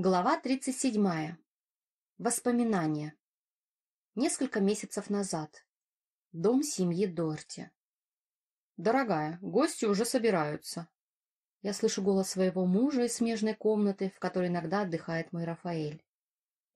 Глава 37. Воспоминания. Несколько месяцев назад. Дом семьи Дорти. «Дорогая, гости уже собираются». Я слышу голос своего мужа из смежной комнаты, в которой иногда отдыхает мой Рафаэль.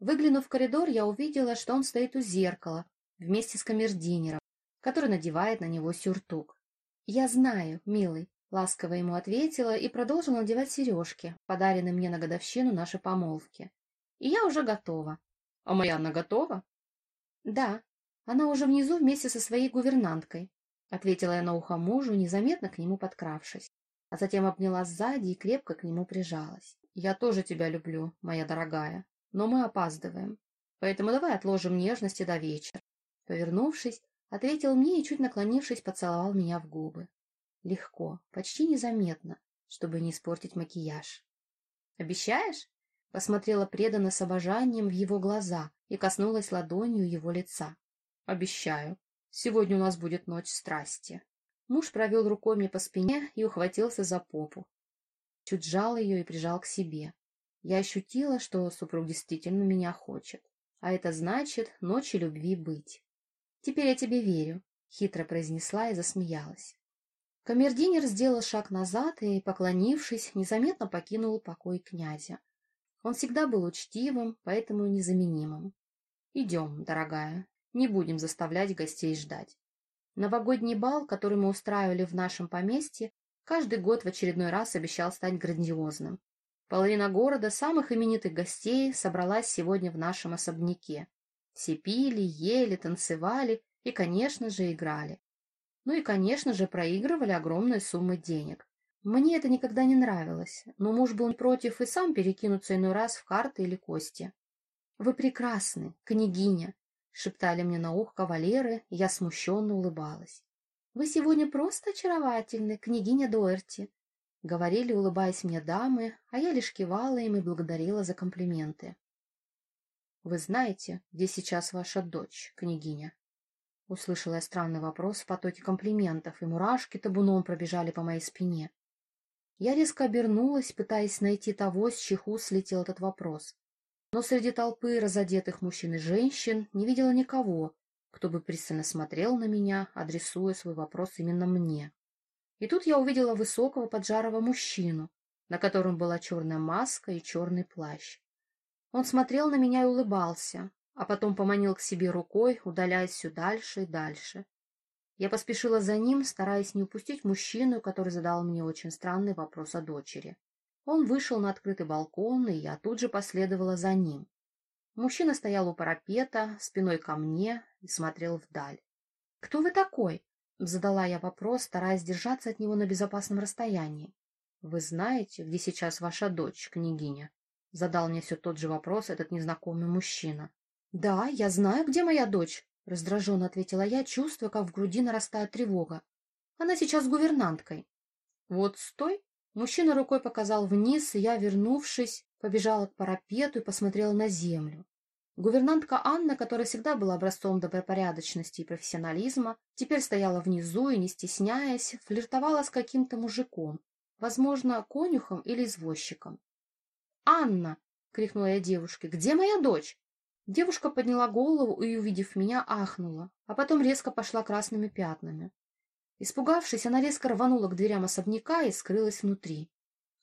Выглянув в коридор, я увидела, что он стоит у зеркала вместе с камердинером, который надевает на него сюртук. «Я знаю, милый, Ласково ему ответила и продолжила надевать сережки, подаренные мне на годовщину нашей помолвки. И я уже готова. — А моя она готова? — Да, она уже внизу вместе со своей гувернанткой, — ответила я на ухо мужу, незаметно к нему подкравшись, а затем обняла сзади и крепко к нему прижалась. — Я тоже тебя люблю, моя дорогая, но мы опаздываем, поэтому давай отложим нежности до вечера. Повернувшись, ответил мне и, чуть наклонившись, поцеловал меня в губы. Легко, почти незаметно, чтобы не испортить макияж. «Обещаешь?» Посмотрела преданно с обожанием в его глаза и коснулась ладонью его лица. «Обещаю. Сегодня у нас будет ночь страсти». Муж провел рукой мне по спине и ухватился за попу. Чуть сжал ее и прижал к себе. Я ощутила, что супруг действительно меня хочет. А это значит ночи любви быть. «Теперь я тебе верю», — хитро произнесла и засмеялась. Камердинер сделал шаг назад и, поклонившись, незаметно покинул покой князя. Он всегда был учтивым, поэтому незаменимым. «Идем, дорогая, не будем заставлять гостей ждать». Новогодний бал, который мы устраивали в нашем поместье, каждый год в очередной раз обещал стать грандиозным. Половина города самых именитых гостей собралась сегодня в нашем особняке. Все пили, ели, танцевали и, конечно же, играли. Ну и, конечно же, проигрывали огромные суммы денег. Мне это никогда не нравилось, но муж был против и сам перекинуться иной раз в карты или кости. «Вы прекрасны, княгиня!» — шептали мне на ухо кавалеры, и я смущенно улыбалась. «Вы сегодня просто очаровательны, княгиня Дуэрти!» — говорили, улыбаясь мне дамы, а я лишь кивала им и благодарила за комплименты. «Вы знаете, где сейчас ваша дочь, княгиня?» Услышала я странный вопрос в потоке комплиментов, и мурашки табуном пробежали по моей спине. Я резко обернулась, пытаясь найти того, с уст слетел этот вопрос. Но среди толпы разодетых мужчин и женщин не видела никого, кто бы пристально смотрел на меня, адресуя свой вопрос именно мне. И тут я увидела высокого поджарого мужчину, на котором была черная маска и черный плащ. Он смотрел на меня и улыбался, а потом поманил к себе рукой, удаляясь все дальше и дальше. Я поспешила за ним, стараясь не упустить мужчину, который задал мне очень странный вопрос о дочери. Он вышел на открытый балкон, и я тут же последовала за ним. Мужчина стоял у парапета, спиной ко мне, и смотрел вдаль. — Кто вы такой? — задала я вопрос, стараясь держаться от него на безопасном расстоянии. — Вы знаете, где сейчас ваша дочь, княгиня? — задал мне все тот же вопрос этот незнакомый мужчина. «Да, я знаю, где моя дочь», — раздраженно ответила я, чувствуя, как в груди нарастает тревога. «Она сейчас гувернанткой». «Вот стой!» Мужчина рукой показал вниз, и я, вернувшись, побежала к парапету и посмотрела на землю. Гувернантка Анна, которая всегда была образцом добропорядочности и профессионализма, теперь стояла внизу и, не стесняясь, флиртовала с каким-то мужиком, возможно, конюхом или извозчиком. «Анна!» — крикнула я девушке. «Где моя дочь?» Девушка подняла голову и, увидев меня, ахнула, а потом резко пошла красными пятнами. Испугавшись, она резко рванула к дверям особняка и скрылась внутри.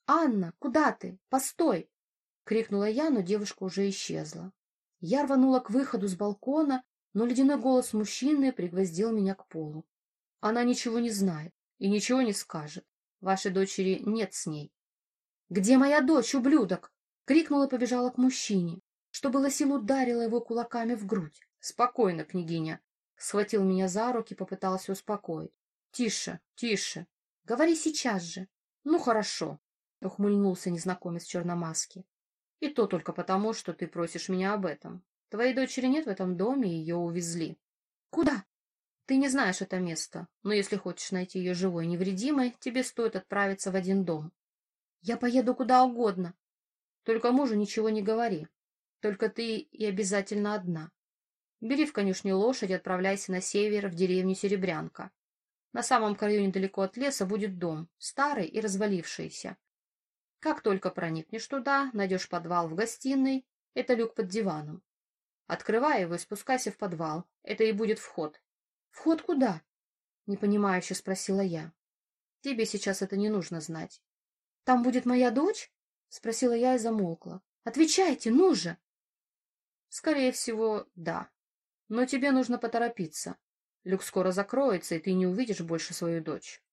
«Анна, куда ты? Постой!» — крикнула я, но девушка уже исчезла. Я рванула к выходу с балкона, но ледяной голос мужчины пригвоздил меня к полу. «Она ничего не знает и ничего не скажет. Вашей дочери нет с ней». «Где моя дочь, ублюдок?» — крикнула и побежала к мужчине что было сил ударила его кулаками в грудь. — Спокойно, княгиня. Схватил меня за руки, попытался успокоить. — Тише, тише. Говори сейчас же. — Ну, хорошо, — ухмыльнулся незнакомец черномаски. — И то только потому, что ты просишь меня об этом. Твоей дочери нет в этом доме, ее увезли. — Куда? — Ты не знаешь это место, но если хочешь найти ее живой и невредимой, тебе стоит отправиться в один дом. — Я поеду куда угодно. Только мужу ничего не говори. Только ты и обязательно одна. Бери в конюшне лошадь и отправляйся на север, в деревню Серебрянка. На самом краю недалеко от леса будет дом, старый и развалившийся. Как только проникнешь туда, найдешь подвал в гостиной, это люк под диваном. Открывай его и спускайся в подвал, это и будет вход. Вход куда? Непонимающе спросила я. Тебе сейчас это не нужно знать. Там будет моя дочь? Спросила я и замолкла. Отвечайте, ну же! Скорее всего, да. Но тебе нужно поторопиться. Люк скоро закроется, и ты не увидишь больше свою дочь.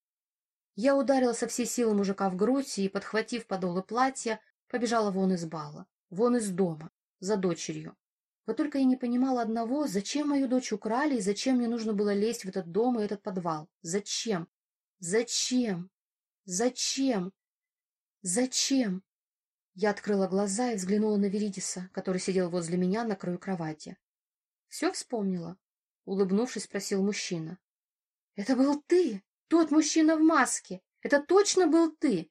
Я ударила со всей силы мужика в грудь и, подхватив подолы платья, побежала вон из бала, вон из дома, за дочерью. Вот только я не понимала одного, зачем мою дочь украли и зачем мне нужно было лезть в этот дом и этот подвал. Зачем? Зачем? Зачем? Зачем? Я открыла глаза и взглянула на Веридиса, который сидел возле меня на краю кровати. — Все вспомнила? — улыбнувшись, спросил мужчина. — Это был ты, тот мужчина в маске. Это точно был ты.